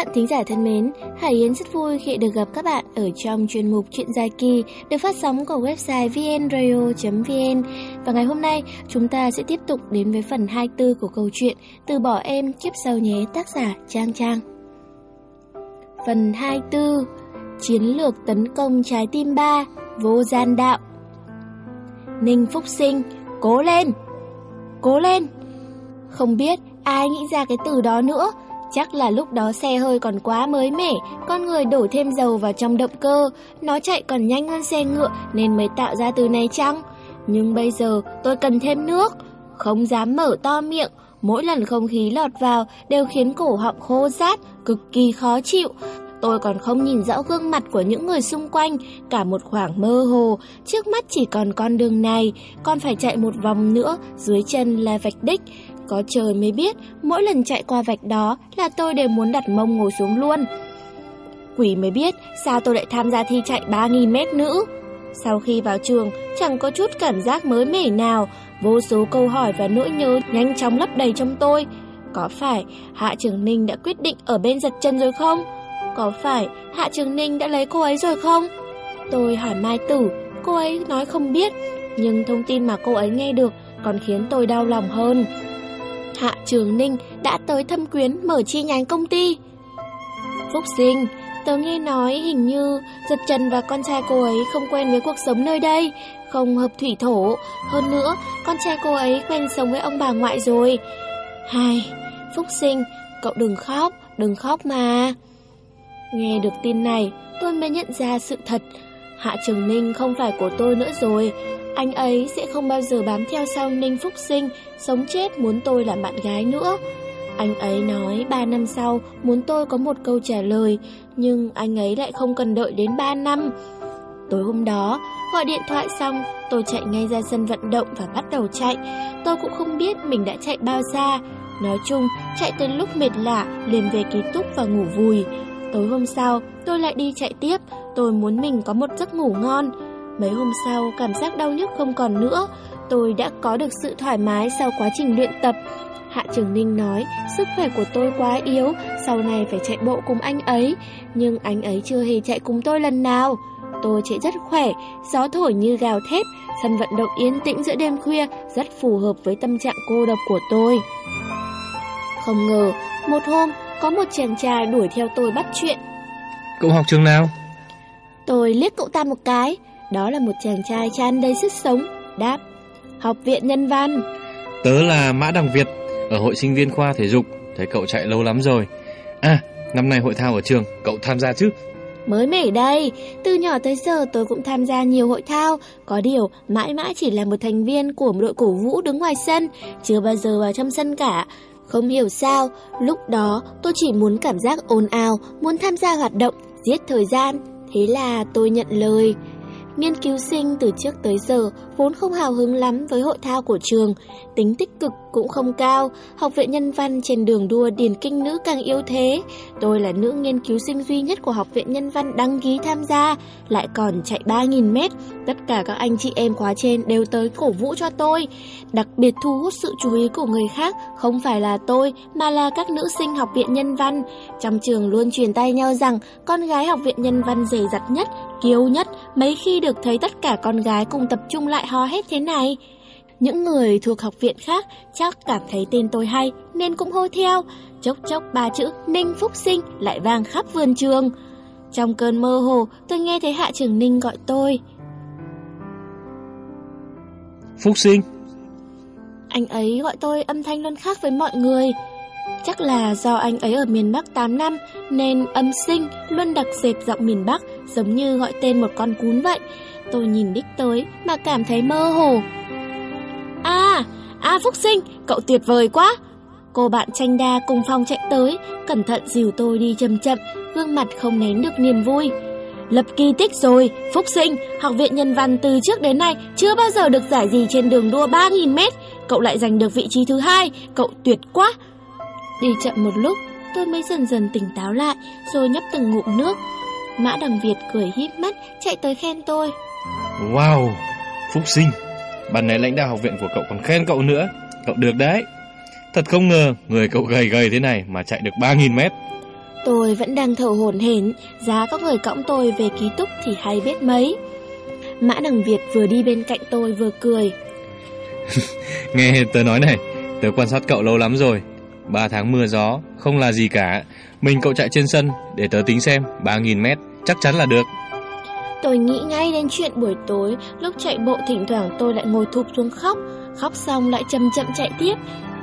Bạn thính giả thân mến, Hải Yến rất vui khi được gặp các bạn ở trong chuyên mục Chuyện dài kỳ được phát sóng của website vnradio.vn. Và ngày hôm nay, chúng ta sẽ tiếp tục đến với phần 24 của câu chuyện Từ bỏ em kiếp sau nhé tác giả Trang Trang. Phần 24 Chiến lược tấn công trái tim 3 Vô gian đạo Ninh Phúc Sinh Cố lên Cố lên Không biết ai nghĩ ra cái từ đó nữa Chắc là lúc đó xe hơi còn quá mới mẻ, con người đổ thêm dầu vào trong động cơ, nó chạy còn nhanh hơn xe ngựa nên mới tạo ra từ này chăng? Nhưng bây giờ tôi cần thêm nước, không dám mở to miệng, mỗi lần không khí lọt vào đều khiến cổ họng khô rát, cực kỳ khó chịu. Tôi còn không nhìn rõ gương mặt của những người xung quanh, cả một khoảng mơ hồ, trước mắt chỉ còn con đường này, còn phải chạy một vòng nữa, dưới chân là vạch đích. Có trời mới biết, mỗi lần chạy qua vạch đó là tôi đều muốn đặt mông ngồi xuống luôn. Quỷ mới biết sao tôi lại tham gia thi chạy 3.000 mét nữ. Sau khi vào trường, chẳng có chút cảm giác mới mẻ nào, vô số câu hỏi và nỗi nhớ nhanh chóng lấp đầy trong tôi. Có phải Hạ Trường Ninh đã quyết định ở bên giật chân rồi không? Có phải Hạ Trường Ninh đã lấy cô ấy rồi không? Tôi hỏi Mai Tử, cô ấy nói không biết, nhưng thông tin mà cô ấy nghe được còn khiến tôi đau lòng hơn. Hạ Trường Ninh đã tới thâm quyến mở chi nhánh công ty. Phúc sinh, tớ nghe nói hình như Giật Trần và con trai cô ấy không quen với cuộc sống nơi đây, không hợp thủy thổ. Hơn nữa, con trai cô ấy quen sống với ông bà ngoại rồi. Hai, Phúc sinh, cậu đừng khóc, đừng khóc mà. Nghe được tin này, tôi mới nhận ra sự thật. Hạ Trường Ninh không phải của tôi nữa rồi. Anh ấy sẽ không bao giờ bám theo sau Ninh Phúc Sinh, sống chết muốn tôi làm bạn gái nữa. Anh ấy nói 3 năm sau muốn tôi có một câu trả lời, nhưng anh ấy lại không cần đợi đến 3 năm. Tối hôm đó, gọi điện thoại xong, tôi chạy ngay ra sân vận động và bắt đầu chạy. Tôi cũng không biết mình đã chạy bao xa. Nói chung, chạy tới lúc mệt lạ, liền về ký túc và ngủ vùi. Tối hôm sau, tôi lại đi chạy tiếp, tôi muốn mình có một giấc ngủ ngon. Mấy hôm sau, cảm giác đau nhức không còn nữa, tôi đã có được sự thoải mái sau quá trình luyện tập. Hạ Trường Ninh nói, sức khỏe của tôi quá yếu, sau này phải chạy bộ cùng anh ấy, nhưng anh ấy chưa hề chạy cùng tôi lần nào. Tôi chạy rất khỏe, gió thổi như gào thép, sân vận động yên tĩnh giữa đêm khuya rất phù hợp với tâm trạng cô độc của tôi. Không ngờ, một hôm, có một chàng trai đuổi theo tôi bắt chuyện. Cậu học trường nào? Tôi liếc cậu ta một cái, đó là một chàng trai tràn đầy sức sống, đáp, học viện nhân văn. Tớ là Mã Đằng Việt, ở hội sinh viên khoa thể dục, thấy cậu chạy lâu lắm rồi. À, năm nay hội thao ở trường, cậu tham gia chứ? Mới mẻ đây, từ nhỏ tới giờ tôi cũng tham gia nhiều hội thao, có điều mãi mãi chỉ là một thành viên của đội cổ vũ đứng ngoài sân, chưa bao giờ vào trong sân cả. Không hiểu sao, lúc đó tôi chỉ muốn cảm giác ồn ào, muốn tham gia hoạt động, giết thời gian. Thế là tôi nhận lời. Nghiên cứu sinh từ trước tới giờ vốn không hào hứng lắm với hội thao của trường, tính tích cực cũng không cao, học viện nhân văn trên đường đua điền kinh nữ càng yếu thế. Tôi là nữ nghiên cứu sinh duy nhất của học viện nhân văn đăng ký tham gia, lại còn chạy 3.000 mét. Tất cả các anh chị em khóa trên đều tới cổ vũ cho tôi. Đặc biệt thu hút sự chú ý của người khác không phải là tôi mà là các nữ sinh học viện nhân văn. Trong trường luôn truyền tay nhau rằng con gái học viện nhân văn dày dặt nhất, kiêu nhất, mấy khi được thấy tất cả con gái cùng tập trung lại ho hết thế này. Những người thuộc học viện khác chắc cảm thấy tên tôi hay nên cũng hô theo. Chốc chốc ba chữ Ninh Phúc Sinh lại vang khắp vườn trường. Trong cơn mơ hồ, tôi nghe thấy Hạ Trường Ninh gọi tôi. Phúc Sinh. Anh ấy gọi tôi âm thanh luôn khác với mọi người. Chắc là do anh ấy ở miền Bắc 8 năm nên âm sinh luôn đặc sệt giọng miền Bắc giống như gọi tên một con cún vậy. Tôi nhìn đích tới mà cảm thấy mơ hồ. À, à Phúc Sinh, cậu tuyệt vời quá. Cô bạn tranh đa cùng phong chạy tới, cẩn thận dìu tôi đi chậm chậm, gương mặt không nén được niềm vui. Lập kỳ tích rồi, Phúc Sinh, học viện nhân văn từ trước đến nay chưa bao giờ được giải gì trên đường đua 3.000 mét. Cậu lại giành được vị trí thứ hai, cậu tuyệt quá. Đi chậm một lúc, tôi mới dần dần tỉnh táo lại, rồi nhấp từng ngụm nước. Mã Đằng Việt cười híp mắt, chạy tới khen tôi. Wow, Phúc Sinh, Ban nãy lãnh đạo học viện của cậu còn khen cậu nữa Cậu được đấy Thật không ngờ người cậu gầy gầy thế này mà chạy được 3.000 mét Tôi vẫn đang thở hổn hển, giá có người cõng tôi về ký túc thì hay biết mấy. Mã Đằng Việt vừa đi bên cạnh tôi vừa cười. Nghe tớ nói này, tớ quan sát cậu lâu lắm rồi. Ba tháng mưa gió, không là gì cả. Mình cậu chạy trên sân, để tớ tính xem, 3.000 mét, chắc chắn là được. Tôi nghĩ ngay đến chuyện buổi tối, lúc chạy bộ thỉnh thoảng tôi lại ngồi thụp xuống khóc, khóc xong lại chậm chậm chạy tiếp.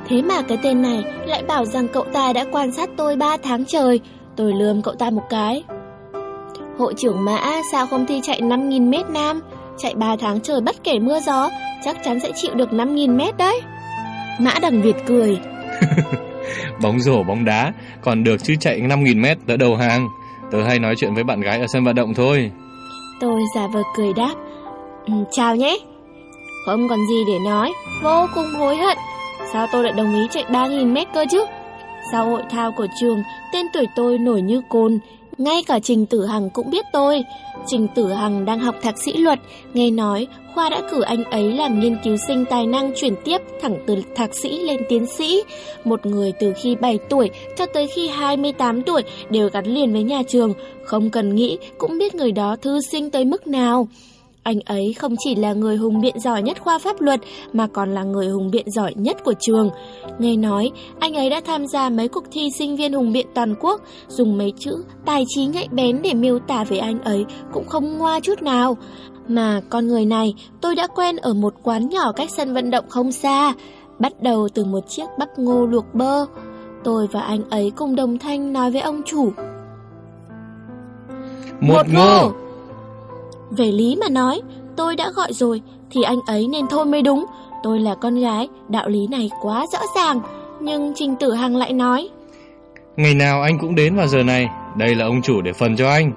Thế mà cái tên này lại bảo rằng cậu ta đã quan sát tôi 3 tháng trời. Tôi lườm cậu ta một cái. Hội trưởng Mã sao không thi chạy 5.000 mét nam? Chạy 3 tháng trời bất kể mưa gió, chắc chắn sẽ chịu được 5.000 mét đấy. Mã Đằng Việt cười. bóng rổ, bóng đá, còn được chứ chạy 5.000 mét đỡ đầu hàng. Tớ hay nói chuyện với bạn gái ở sân vận động thôi. Tôi giả vờ cười đáp. Ừ, chào nhé. Không còn gì để nói, vô cùng hối hận. Sao tôi lại đồng ý chạy 3.000 mét cơ chứ? Sau hội thao của trường, tên tuổi tôi nổi như cồn, ngay cả Trình Tử Hằng cũng biết tôi. Trình Tử Hằng đang học thạc sĩ luật, nghe nói Khoa đã cử anh ấy làm nghiên cứu sinh tài năng chuyển tiếp thẳng từ thạc sĩ lên tiến sĩ. Một người từ khi 7 tuổi cho tới khi 28 tuổi đều gắn liền với nhà trường, không cần nghĩ cũng biết người đó thư sinh tới mức nào. Anh ấy không chỉ là người hùng biện giỏi nhất khoa pháp luật mà còn là người hùng biện giỏi nhất của trường. Nghe nói, anh ấy đã tham gia mấy cuộc thi sinh viên hùng biện toàn quốc, dùng mấy chữ tài trí nhạy bén để miêu tả về anh ấy cũng không ngoa chút nào. Mà con người này tôi đã quen ở một quán nhỏ cách sân vận động không xa, bắt đầu từ một chiếc bắp ngô luộc bơ. Tôi và anh ấy cùng đồng thanh nói với ông chủ. Một, một ngô! ngô. Về lý mà nói, tôi đã gọi rồi thì anh ấy nên thôi mới đúng. Tôi là con gái, đạo lý này quá rõ ràng. Nhưng Trình Tử Hằng lại nói. Ngày nào anh cũng đến vào giờ này, đây là ông chủ để phần cho anh.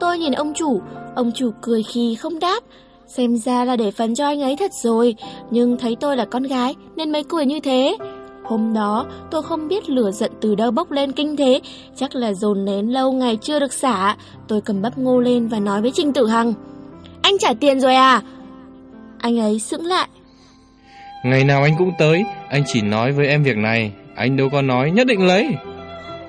Tôi nhìn ông chủ, ông chủ cười khi không đáp. Xem ra là để phần cho anh ấy thật rồi, nhưng thấy tôi là con gái nên mới cười như thế. Hôm đó tôi không biết lửa giận từ đâu bốc lên kinh thế. Chắc là dồn nén lâu ngày chưa được xả. Tôi cầm bắp ngô lên và nói với Trình Tử Hằng. Anh trả tiền rồi à? Anh ấy sững lại. Ngày nào anh cũng tới Anh chỉ nói với em việc này. Anh đâu có nói nhất định lấy.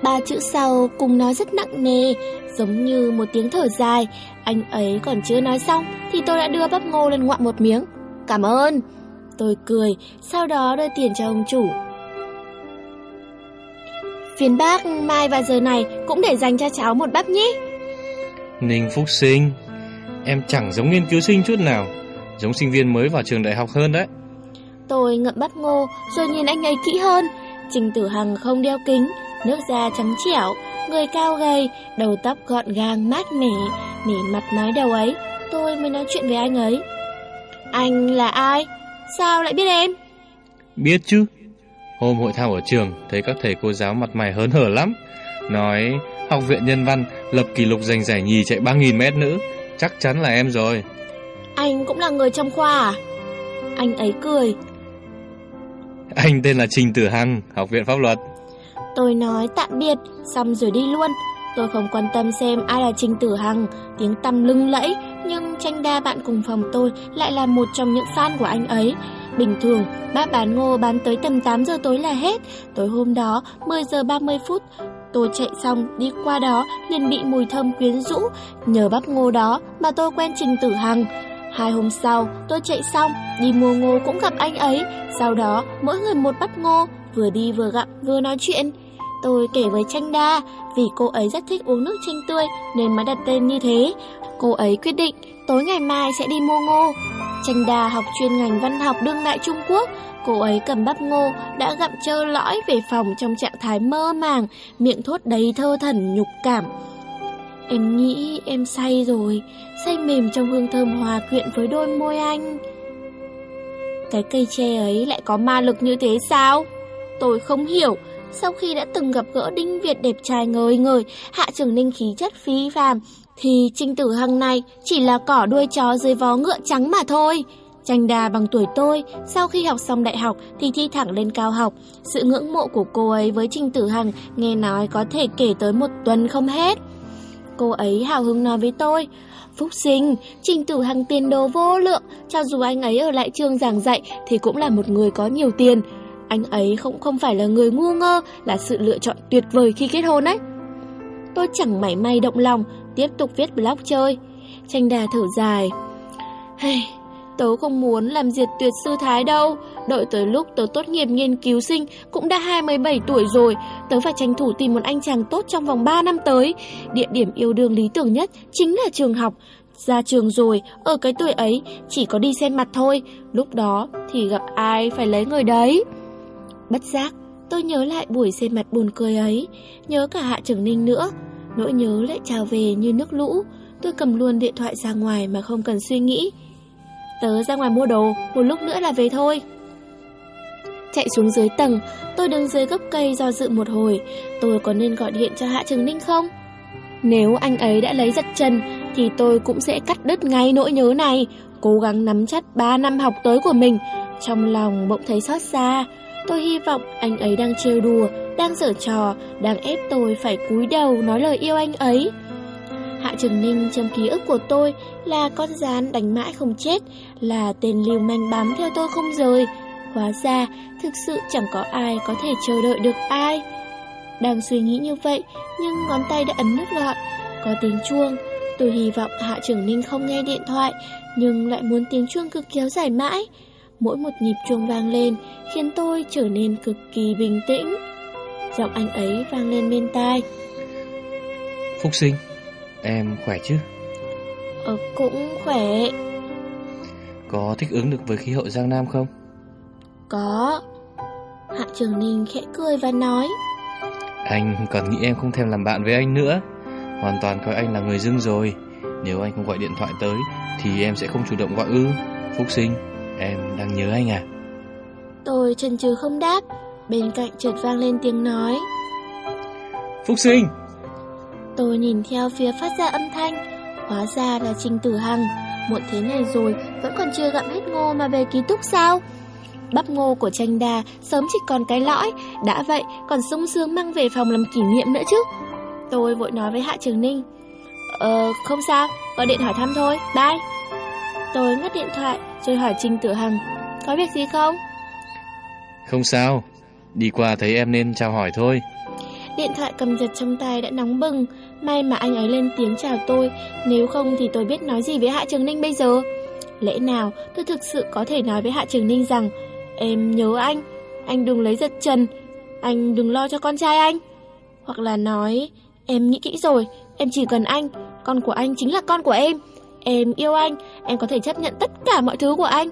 Ba chữ sau cùng nói rất nặng nề Giống như một tiếng thở dài. Anh ấy còn chưa nói xong Thì tôi đã đưa bắp ngô lên ngoạm một miếng. Cảm ơn. Tôi cười Sau đó đưa tiền cho ông chủ Phiền bác mai vào giờ này cũng để dành cho cháu một bắp nhé. Ninh Phúc Sinh, em chẳng giống nghiên cứu sinh chút nào, giống sinh viên mới vào trường đại học hơn đấy. Tôi ngậm bắp ngô rồi nhìn anh ấy kỹ hơn. Trình Tử Hằng không đeo kính, nước da trắng trẻo, người cao gầy, đầu tóc gọn gàng mát mẻ, nỉ mặt mái đầu ấy. Tôi mới nói chuyện với anh ấy. Anh là ai? Sao lại biết em? Biết chứ, Hôm hội thao ở trường, thấy các thầy cô giáo mặt mày hớn hở lắm. Nói học viện nhân văn lập kỷ lục giành giải nhì chạy 3.000 mét nữ. Chắc chắn là em rồi. Anh cũng là người trong khoa à? Anh ấy cười. Anh tên là Trình Tử Hằng, học viện pháp luật. Tôi nói tạm biệt, xong rồi đi luôn. Tôi không quan tâm xem ai là Trình Tử Hằng, tiếng tăm lưng lẫy, nhưng tranh đa bạn cùng phòng tôi lại là một trong những fan của anh ấy. Bình thường, bác bán ngô bán tới tầm 8 giờ tối là hết. Tối hôm đó, 10 giờ 30 phút, tôi chạy xong đi qua đó liền bị mùi thơm quyến rũ. Nhờ bắp ngô đó mà tôi quen Trình Tử Hằng. Hai hôm sau, tôi chạy xong, đi mua ngô cũng gặp anh ấy. Sau đó, mỗi người một bắp ngô, vừa đi vừa gặp, vừa nói chuyện. Tôi kể với Tranh Đa, vì cô ấy rất thích uống nước chanh tươi nên mới đặt tên như thế. Cô ấy quyết định tối ngày mai sẽ đi mua ngô. Tranh đà học chuyên ngành văn học đương đại Trung Quốc, cô ấy cầm bắp ngô đã gặm trơ lõi về phòng trong trạng thái mơ màng, miệng thốt đầy thơ thần nhục cảm. Em nghĩ em say rồi, say mềm trong hương thơm hòa quyện với đôi môi anh. Cái cây tre ấy lại có ma lực như thế sao? Tôi không hiểu, sau khi đã từng gặp gỡ Đinh Việt đẹp trai ngời ngời, hạ trưởng ninh khí chất phi phàm, thì Trinh Tử Hằng này chỉ là cỏ đuôi chó dưới vó ngựa trắng mà thôi. Tranh đà bằng tuổi tôi, sau khi học xong đại học thì thi thẳng lên cao học. Sự ngưỡng mộ của cô ấy với Trình Tử Hằng nghe nói có thể kể tới một tuần không hết. Cô ấy hào hứng nói với tôi, Phúc sinh, Trình Tử Hằng tiền đồ vô lượng, cho dù anh ấy ở lại trường giảng dạy thì cũng là một người có nhiều tiền. Anh ấy không không phải là người ngu ngơ, là sự lựa chọn tuyệt vời khi kết hôn ấy. tôi chẳng mảy may động lòng, tiếp tục viết blog chơi. Tranh đà thở dài. Hey, tớ không muốn làm diệt tuyệt sư thái đâu. Đợi tới lúc tớ tốt nghiệp nghiên cứu sinh cũng đã 27 tuổi rồi. Tớ phải tranh thủ tìm một anh chàng tốt trong vòng 3 năm tới. Địa điểm yêu đương lý tưởng nhất chính là trường học. Ra trường rồi, ở cái tuổi ấy chỉ có đi xem mặt thôi. Lúc đó thì gặp ai phải lấy người đấy. Bất giác, tôi nhớ lại buổi xem mặt buồn cười ấy. Nhớ cả Hạ Trường Ninh nữa. Nỗi nhớ lại trào về như nước lũ. Tôi cầm luôn điện thoại ra ngoài mà không cần suy nghĩ. Tớ ra ngoài mua đồ, một lúc nữa là về thôi. Chạy xuống dưới tầng, tôi đứng dưới gốc cây do dự một hồi. Tôi có nên gọi điện cho Hạ Trường Ninh không? Nếu anh ấy đã lấy giật chân, thì tôi cũng sẽ cắt đứt ngay nỗi nhớ này, cố gắng nắm chắc 3 năm học tới của mình. Trong lòng bỗng thấy xót xa. Tôi hy vọng anh ấy đang trêu đùa, đang giở trò, đang ép tôi phải cúi đầu nói lời yêu anh ấy. Hạ Trường Ninh trong ký ức của tôi là con rán đánh mãi không chết, là tên lưu manh bám theo tôi không rời. Hóa ra, thực sự chẳng có ai có thể chờ đợi được ai. Đang suy nghĩ như vậy, nhưng ngón tay đã ấn nút gọi. Có tiếng chuông, tôi hy vọng Hạ Trường Ninh không nghe điện thoại, nhưng lại muốn tiếng chuông cực kéo dài mãi. Mỗi một nhịp chuông vang lên, khiến tôi trở nên cực kỳ bình tĩnh. Giọng anh ấy vang lên bên tai. Phúc sinh, em khỏe chứ? Ờ, cũng khỏe. Có thích ứng được với khí hậu Giang Nam không? Có. Hạ Trường Ninh khẽ cười và nói. Anh còn nghĩ em không thèm làm bạn với anh nữa Hoàn toàn coi anh là người dưng rồi Nếu anh không gọi điện thoại tới Thì em sẽ không chủ động gọi ư Phúc sinh, em đang nhớ anh à Tôi chần chừ không đáp Bên cạnh chợt vang lên tiếng nói. Phúc sinh! Tôi nhìn theo phía phát ra âm thanh. Hóa ra là Trình Tử Hằng. Muộn thế này rồi Vẫn còn chưa gặm hết ngô mà về ký túc sao? Bắp ngô của tranh đà sớm chỉ còn cái lõi, đã vậy còn sung sướng mang về phòng làm kỷ niệm nữa chứ. Tôi vội nói với Hạ Trường Ninh. Ờ, không sao, gọi điện hỏi thăm thôi, bye. Tôi ngắt điện thoại rồi hỏi Trình Tử Hằng, có việc gì không? Không sao, đi qua thấy em nên chào hỏi thôi. Điện thoại cầm giật trong tay đã nóng bừng, may mà anh ấy lên tiếng chào tôi, nếu không thì tôi biết nói gì với Hạ Trường Ninh bây giờ. Lẽ nào tôi thực sự có thể nói với Hạ Trường Ninh rằng Em nhớ anh, anh đừng lấy giật trần, anh đừng lo cho con trai anh. Hoặc là nói, em nghĩ kỹ rồi, em chỉ cần anh, con của anh chính là con của em. Em yêu anh, em có thể chấp nhận tất cả mọi thứ của anh.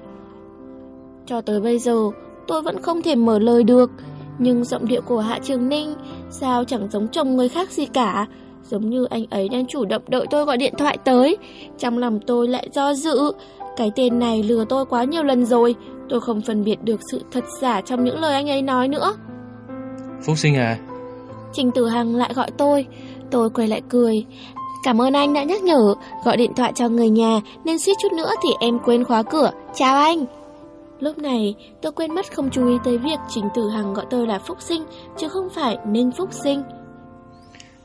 Cho tới bây giờ, tôi vẫn không thể mở lời được, nhưng giọng điệu của Hạ Trường Ninh sao chẳng giống chồng người khác gì cả. Giống như anh ấy đang chủ động đợi tôi gọi điện thoại tới. Trong lòng tôi lại do dự. Cái tên này lừa tôi quá nhiều lần rồi. Tôi không phân biệt được sự thật giả trong những lời anh ấy nói nữa. Phúc sinh à? Trình Tử Hằng lại gọi tôi. Tôi quay lại cười. Cảm ơn anh đã nhắc nhở. Gọi điện thoại cho người nhà Nên suýt chút nữa thì em quên khóa cửa. Chào anh Lúc này tôi quên mất không chú ý tới việc Trình Tử Hằng gọi tôi là Phúc Sinh Chứ không phải Ninh Phúc Sinh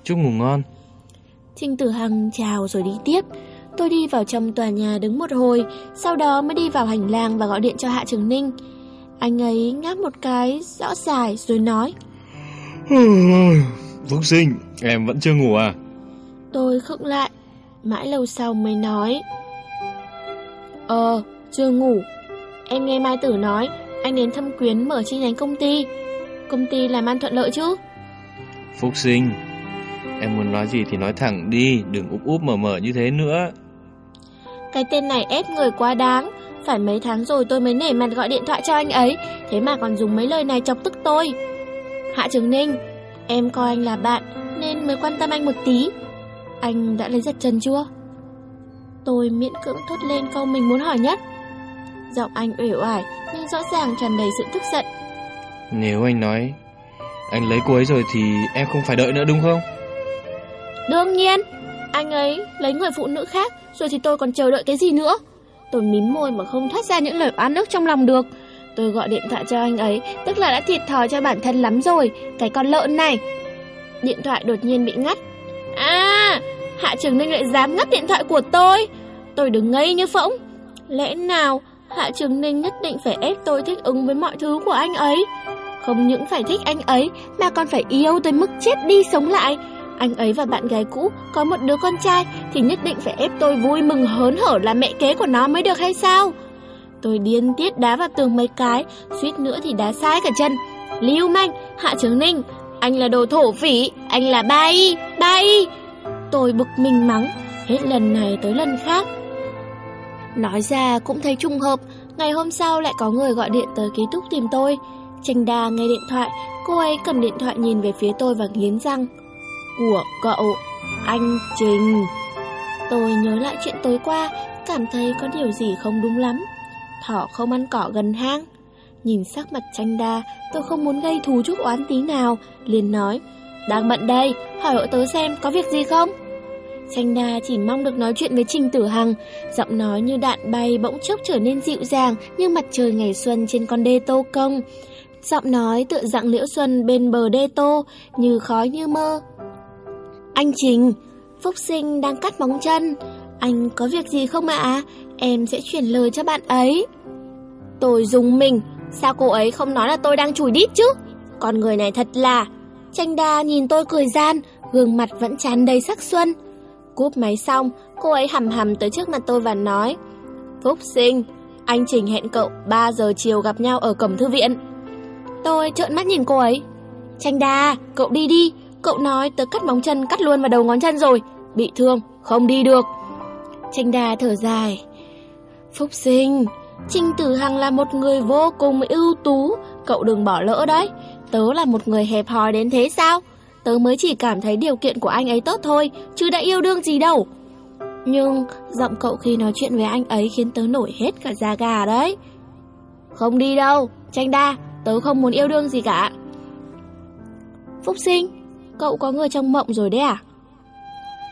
Chúc ngủ ngon Trình Tử Hằng chào rồi đi tiếp Tôi đi vào trong tòa nhà đứng một hồi, sau đó mới đi vào hành lang và gọi điện cho Hạ Trường Ninh. Anh ấy ngáp một cái rõ dài rồi nói. Phúc sinh, em vẫn chưa ngủ à? Tôi khựng lại, mãi lâu sau mới nói. Ờ, chưa ngủ. Em nghe Mai Tử nói, anh đến thăm quyến mở chi nhánh công ty. Công ty làm ăn thuận lợi chứ? Phúc sinh, em muốn nói gì thì nói thẳng đi, đừng úp úp mở mở như thế nữa. Cái tên này ép người quá đáng Phải mấy tháng rồi tôi mới nể mặt gọi điện thoại cho anh ấy Thế mà còn dùng mấy lời này chọc tức tôi Hạ Trường Ninh Em coi anh là bạn Nên mới quan tâm anh một tí Anh đã lấy giật chân chưa Tôi miễn cưỡng thốt lên câu mình muốn hỏi nhất Giọng anh uể oải Nhưng rõ ràng tràn đầy sự tức giận. Nếu anh nói Anh lấy cô ấy rồi thì em không phải đợi nữa đúng không? Đương nhiên Anh ấy lấy người phụ nữ khác rồi thì tôi còn chờ đợi cái gì nữa? Tôi mím môi mà không thoát ra những lời oán ức trong lòng được. Tôi gọi điện thoại cho anh ấy Tức là đã thiệt thòi cho bản thân lắm rồi. Cái con lợn này. Điện thoại đột nhiên bị ngắt. À Hạ Trường Ninh lại dám ngắt điện thoại của tôi. Tôi đứng ngây như phỗng. Lẽ nào Hạ Trường Ninh nhất định phải ép tôi thích ứng với mọi thứ của anh ấy Không những phải thích anh ấy Mà còn phải yêu tới mức chết đi sống lại anh ấy và bạn gái cũ có một đứa con trai thì nhất định phải ép tôi vui mừng hớn hở là mẹ kế của nó mới được hay sao? Tôi điên tiết đá vào tường mấy cái, suýt nữa thì đá sai cả chân. Lưu manh, Hạ Trường Ninh, anh là đồ thổ phỉ, anh là bay, bay. Tôi bực mình mắng, hết lần này tới lần khác. Nói ra cũng thấy trùng hợp, ngày hôm sau lại có người gọi điện tới ký túc tìm tôi. Tranh đa nghe điện thoại, cô ấy cầm điện thoại nhìn về phía tôi và nghiến răng. Của cậu, anh Trình. Tôi nhớ lại chuyện tối qua, cảm thấy có điều gì không đúng lắm. Thỏ không ăn cỏ gần hang. Nhìn sắc mặt tranh đa, tôi không muốn gây thù chút oán tí nào, liền nói, đang bận đây, hỏi hộ tớ xem có việc gì không? Tranh Na chỉ mong được nói chuyện với Trình Tử Hằng, giọng nói như đạn bay bỗng chốc trở nên dịu dàng như mặt trời ngày xuân trên con đê Tô Công. Giọng nói tựa dạng liễu xuân bên bờ đê Tô, như khói như mơ. Anh Trình, Phúc Sinh đang cắt móng chân, anh có việc gì không ạ? Em sẽ chuyển lời cho bạn ấy. Tôi dùng mình, sao cô ấy không nói là tôi đang chùi đít chứ? Con người này thật là... Tranh đa nhìn tôi cười gian, gương mặt vẫn tràn đầy sắc xuân. Cúp máy xong, cô ấy hầm hầm tới trước mặt tôi và nói Phúc sinh, anh Trình hẹn cậu 3 giờ chiều gặp nhau ở cổng thư viện. Tôi trợn mắt nhìn cô ấy. Tranh đà, cậu đi đi, cậu nói tớ cắt móng chân cắt luôn vào đầu ngón chân rồi, bị thương, không đi được. Tranh đà thở dài. Phúc sinh, Trình Tử Hằng là một người vô cùng ưu tú, cậu đừng bỏ lỡ đấy. Tớ là một người hẹp hòi đến thế sao? Tớ mới chỉ cảm thấy điều kiện của anh ấy tốt thôi, chứ đã yêu đương gì đâu. Nhưng giọng cậu khi nói chuyện với anh ấy khiến tớ nổi hết cả da gà đấy. Không đi đâu, tranh đa, tớ không muốn yêu đương gì cả. Phúc sinh, cậu có người trong mộng rồi đấy à?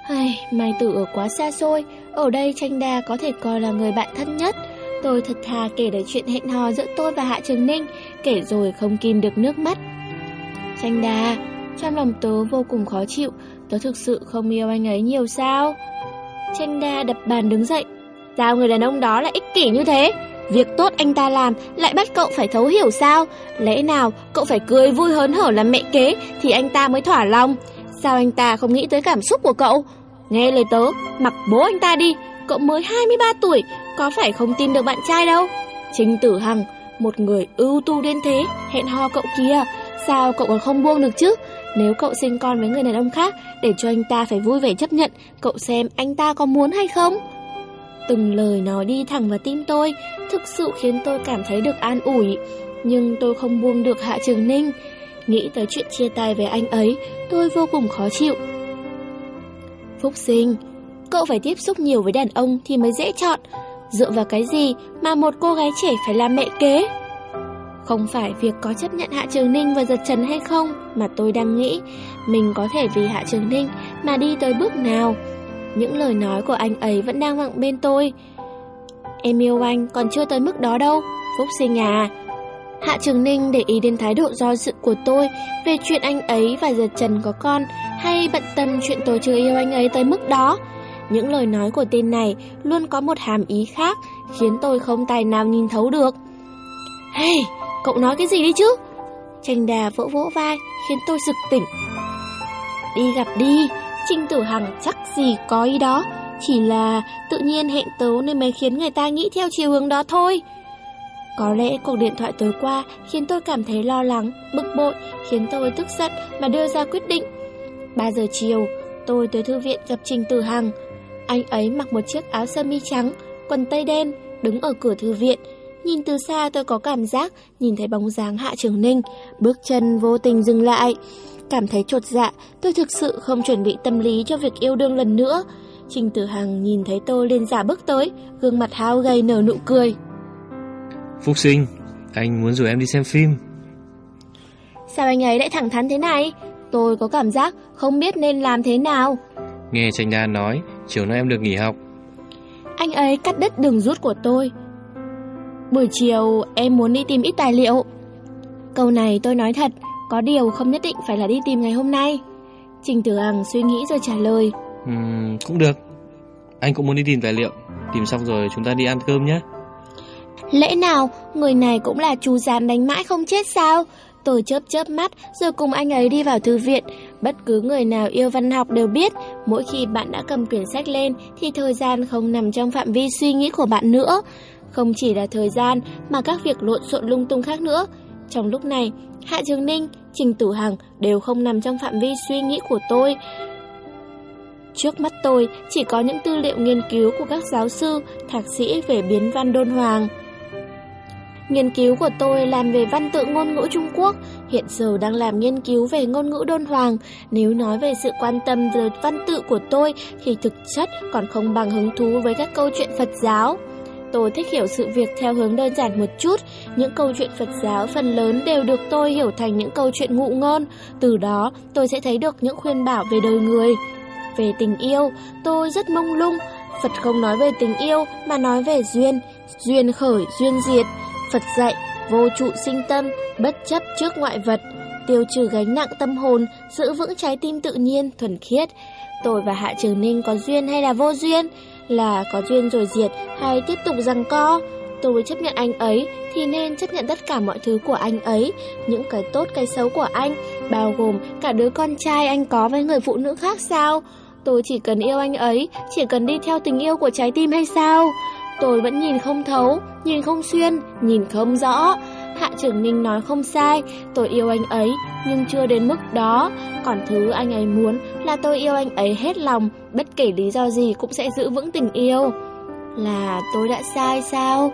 Ai, Mai Tử ở quá xa xôi, ở đây tranh đa có thể coi là người bạn thân nhất. Tôi thật thà kể lại chuyện hẹn hò giữa tôi và Hạ Trường Ninh, kể rồi không kìm được nước mắt. Tranh đa, trong lòng tớ vô cùng khó chịu, tớ thực sự không yêu anh ấy nhiều sao? Chanh đa đập bàn đứng dậy. Sao người đàn ông đó lại ích kỷ như thế? Việc tốt anh ta làm lại bắt cậu phải thấu hiểu sao? Lẽ nào cậu phải cười vui hớn hở làm mẹ kế thì anh ta mới thỏa lòng? Sao anh ta không nghĩ tới cảm xúc của cậu? Nghe lời tớ, mặc bố anh ta đi, cậu mới 23 tuổi, có phải không tin được bạn trai đâu? Trình Tử Hằng, một người ưu tú đến thế, hẹn hò cậu kia, sao cậu còn không buông được chứ? Nếu cậu sinh con với người đàn ông khác, để cho anh ta phải vui vẻ chấp nhận, cậu xem anh ta có muốn hay không? Từng lời nói đi thẳng vào tim tôi, thực sự khiến tôi cảm thấy được an ủi. Nhưng tôi không buông được Hạ Trường Ninh. Nghĩ tới chuyện chia tay với anh ấy, tôi vô cùng khó chịu. Phúc sinh, cậu phải tiếp xúc nhiều với đàn ông thì mới dễ chọn. Dựa vào cái gì mà một cô gái trẻ phải làm mẹ kế? Không phải việc có chấp nhận Hạ Trường Ninh và giật trần hay không mà tôi đang nghĩ mình có thể vì Hạ Trường Ninh mà đi tới bước nào. Những lời nói của anh ấy vẫn đang vọng bên tôi. Em yêu anh còn chưa tới mức đó đâu, Phúc sinh à. Hạ Trường Ninh để ý đến thái độ do dự của tôi về chuyện anh ấy và giật trần có con hay bận tâm chuyện tôi chưa yêu anh ấy tới mức đó. Những lời nói của tên này luôn có một hàm ý khác khiến tôi không tài nào nhìn thấu được. Hey, cậu nói cái gì đi chứ? Tranh đà vỗ vỗ vai khiến tôi sực tỉnh. Đi gặp đi, Trinh Tử Hằng chắc gì có ý đó, chỉ là tự nhiên hẹn tớ nên mới khiến người ta nghĩ theo chiều hướng đó thôi. Có lẽ cuộc điện thoại tối qua khiến tôi cảm thấy lo lắng, bực bội, khiến tôi tức giận mà đưa ra quyết định. 3 giờ chiều, tôi tới thư viện gặp Trình Tử Hằng. Anh ấy mặc một chiếc áo sơ mi trắng, quần tây đen, đứng ở cửa thư viện. Nhìn từ xa tôi có cảm giác nhìn thấy bóng dáng Hạ Trường Ninh, bước chân vô tình dừng lại. Cảm thấy trột dạ, tôi thực sự không chuẩn bị tâm lý cho việc yêu đương lần nữa. Trình Tử Hằng nhìn thấy tôi lên giả bước tới, gương mặt hao gầy nở nụ cười. Phúc sinh, anh muốn rủ em đi xem phim. Sao anh ấy lại thẳng thắn thế này? Tôi có cảm giác không biết nên làm thế nào. Nghe Tranh Đa nói, chiều nay em được nghỉ học. Anh ấy cắt đứt đường rút của tôi. Buổi chiều em muốn đi tìm ít tài liệu. Câu này tôi nói thật, có điều không nhất định phải là đi tìm ngày hôm nay. Trình Tử Hằng suy nghĩ rồi trả lời. Uhm, cũng được. Anh cũng muốn đi tìm tài liệu. Tìm xong rồi chúng ta đi ăn cơm nhé. Lẽ nào người này cũng là chú gián đánh mãi không chết sao? Tôi chớp chớp mắt rồi cùng anh ấy đi vào thư viện. Bất cứ người nào yêu văn học đều biết, mỗi khi bạn đã cầm quyển sách lên thì thời gian không nằm trong phạm vi suy nghĩ của bạn nữa. Không chỉ là thời gian mà các việc lộn xộn lung tung khác nữa. Trong lúc này, Hạ Trường Ninh, Trình Tử Hằng đều không nằm trong phạm vi suy nghĩ của tôi. Trước mắt tôi chỉ có những tư liệu nghiên cứu của các giáo sư, thạc sĩ về biến văn đôn hoàng. Nghiên cứu của tôi làm về văn tự ngôn ngữ Trung Quốc, hiện giờ đang làm nghiên cứu về ngôn ngữ đôn hoàng. Nếu nói về sự quan tâm về văn tự của tôi thì thực chất còn không bằng hứng thú với các câu chuyện Phật giáo. Tôi thích hiểu sự việc theo hướng đơn giản một chút, những câu chuyện Phật giáo phần lớn đều được tôi hiểu thành những câu chuyện ngụ ngôn, từ đó tôi sẽ thấy được những khuyên bảo về đời người. Về tình yêu, tôi rất mông lung, Phật không nói về tình yêu mà nói về duyên, duyên khởi, duyên diệt. Phật dạy, vô trụ sinh tâm, bất chấp trước ngoại vật, tiêu trừ gánh nặng tâm hồn, giữ vững trái tim tự nhiên, thuần khiết. Tôi và Hạ Trường Ninh có duyên hay là vô duyên? Là có duyên rồi diệt hay tiếp tục rằng co? Tôi chấp nhận anh ấy thì nên chấp nhận tất cả mọi thứ của anh ấy, những cái tốt cái xấu của anh, bao gồm cả đứa con trai anh có với người phụ nữ khác sao? Tôi chỉ cần yêu anh ấy, chỉ cần đi theo tình yêu của trái tim hay sao? Tôi vẫn nhìn không thấu, nhìn không xuyên, nhìn không rõ. Hạ Trường Ninh nói không sai, tôi yêu anh ấy, nhưng chưa đến mức đó. Còn thứ anh ấy muốn là tôi yêu anh ấy hết lòng, bất kể lý do gì cũng sẽ giữ vững tình yêu. Là tôi đã sai sao?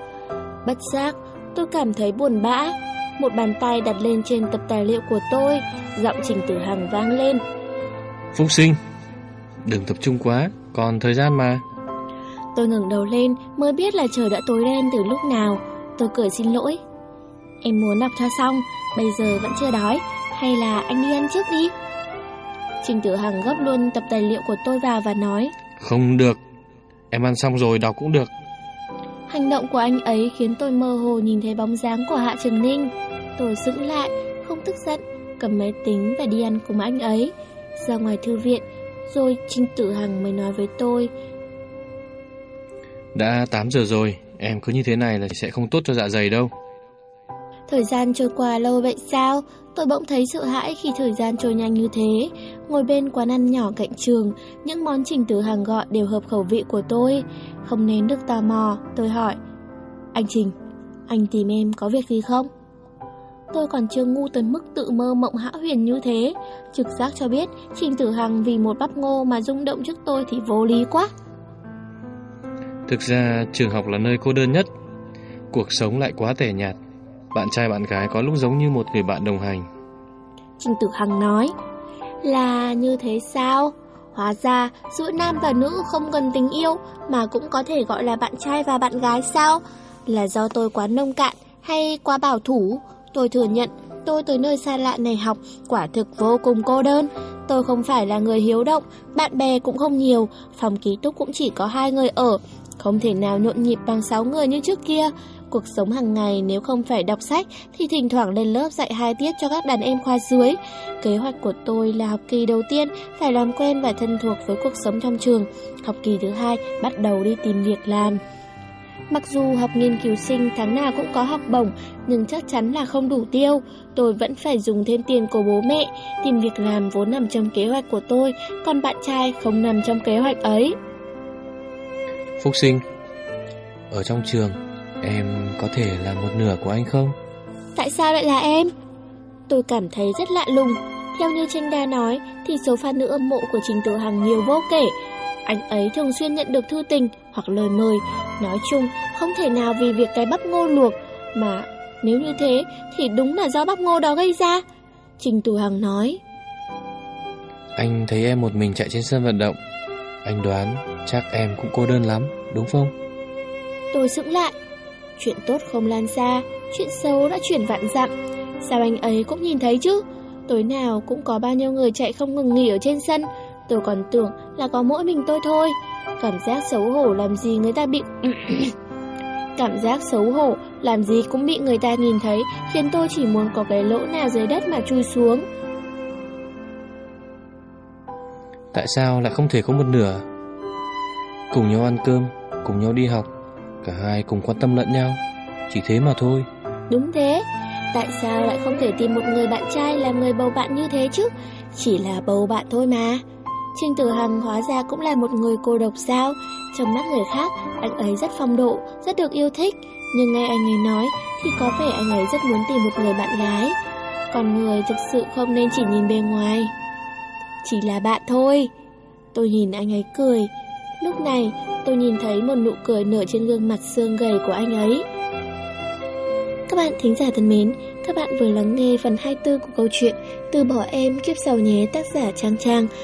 Bất giác, tôi cảm thấy buồn bã. Một bàn tay đặt lên trên tập tài liệu của tôi, giọng Trình Tử Hằng vang lên. Phúc sinh, đừng tập trung quá, còn thời gian mà. Tôi ngẩng đầu lên mới biết là trời đã tối đen từ lúc nào. Tôi cười xin lỗi. Em muốn đọc cho xong, bây giờ vẫn chưa đói, hay là anh đi ăn trước đi? Trình Tử Hằng gấp luôn tập tài liệu của tôi vào và nói Không được, em ăn xong rồi đọc cũng được. Hành động của anh ấy khiến tôi mơ hồ nhìn thấy bóng dáng của Hạ Trường Ninh. Tôi sững lại, không tức giận, cầm máy tính và đi ăn cùng anh ấy. Ra ngoài thư viện, rồi Trình Tử Hằng mới nói với tôi Đã 8 giờ rồi, em cứ như thế này là sẽ không tốt cho dạ dày đâu. Thời gian trôi qua lâu vậy sao? Tôi bỗng thấy sợ hãi khi thời gian trôi nhanh như thế. Ngồi bên quán ăn nhỏ cạnh trường, những món trình tử hàng gọi đều hợp khẩu vị của tôi. Không nén được tò mò, tôi hỏi. Anh Trình, anh tìm em có việc gì không? Tôi còn chưa ngu tới mức tự mơ mộng hão huyền như thế. Trực giác cho biết Trình Tử Hằng vì một bắp ngô mà rung động trước tôi thì vô lý quá. Thực ra trường học là nơi cô đơn nhất Cuộc sống lại quá tẻ nhạt bạn trai bạn gái có lúc giống như một người bạn đồng hành Trình Tử Hằng nói Là như thế sao? Hóa ra giữa nam và nữ không cần tình yêu Mà cũng có thể gọi là bạn trai và bạn gái sao? Là do tôi quá nông cạn hay quá bảo thủ? Tôi thừa nhận tôi tới nơi xa lạ này học quả thực vô cùng cô đơn. Tôi không phải là người hiếu động, bạn bè cũng không nhiều, phòng ký túc cũng chỉ có hai người ở, không thể nào nhộn nhịp bằng 6 người như trước kia. Cuộc sống hàng ngày nếu không phải đọc sách thì thỉnh thoảng lên lớp dạy hai tiết cho các đàn em khoa dưới. Kế hoạch của tôi là học kỳ đầu tiên phải làm quen và thân thuộc với cuộc sống trong trường. Học kỳ thứ hai bắt đầu đi tìm việc làm. Mặc dù học nghiên cứu sinh tháng nào cũng có học bổng, nhưng chắc chắn là không đủ tiêu. Tôi vẫn phải dùng thêm tiền của bố mẹ, tìm việc làm vốn nằm trong kế hoạch của tôi, còn bạn trai không nằm trong kế hoạch ấy. Phúc sinh Ở trong trường Em có thể là một nửa của anh không? Tại sao lại là em? Tôi cảm thấy rất lạ lùng. Theo như Tranh Đa nói Thì số fan nữ âm mộ của Trình Tử Hằng nhiều vô kể. Anh ấy thường xuyên nhận được thư tình Hoặc lời mời. Nói chung không thể nào vì việc cái bắp ngô luộc Mà nếu như thế Thì đúng là do bắp ngô đó gây ra Trình Tử Hằng nói. Anh thấy em một mình chạy trên sân vận động. Anh đoán chắc em cũng cô đơn lắm, đúng không? Tôi sững lại. Chuyện tốt không lan xa, chuyện xấu đã chuyển vạn dặm. Sao anh ấy cũng nhìn thấy chứ? Tối nào cũng có bao nhiêu người chạy không ngừng nghỉ ở trên sân. Tôi còn tưởng là có mỗi mình tôi thôi. Cảm giác xấu hổ làm gì người ta bị... Cảm giác xấu hổ làm gì cũng bị người ta nhìn thấy khiến tôi chỉ muốn có cái lỗ nào dưới đất mà chui xuống. Tại sao lại không thể có một nửa Cùng nhau ăn cơm Cùng nhau đi học Cả hai cùng quan tâm lẫn nhau Chỉ thế mà thôi Đúng thế tại sao lại không thể tìm một người bạn trai làm người bầu bạn như thế chứ? Chỉ là bầu bạn thôi mà. Trinh Tử Hằng hóa ra cũng là một người cô độc sao? Trong mắt người khác, anh ấy rất phong độ, rất được yêu thích. Nhưng nghe anh ấy nói thì có vẻ anh ấy rất muốn tìm một người bạn gái. Còn người thực sự không nên chỉ nhìn bề ngoài. Chỉ là bạn thôi. Tôi nhìn anh ấy cười. Lúc này, tôi nhìn thấy một nụ cười nở trên gương mặt xương gầy của anh ấy. Các bạn thính giả thân mến, các bạn vừa lắng nghe phần 24 của câu chuyện Từ bỏ em kiếp giàu nhé tác giả Trang Trang